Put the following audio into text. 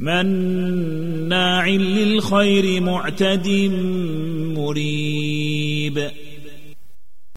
مناع للخير معتد مريب.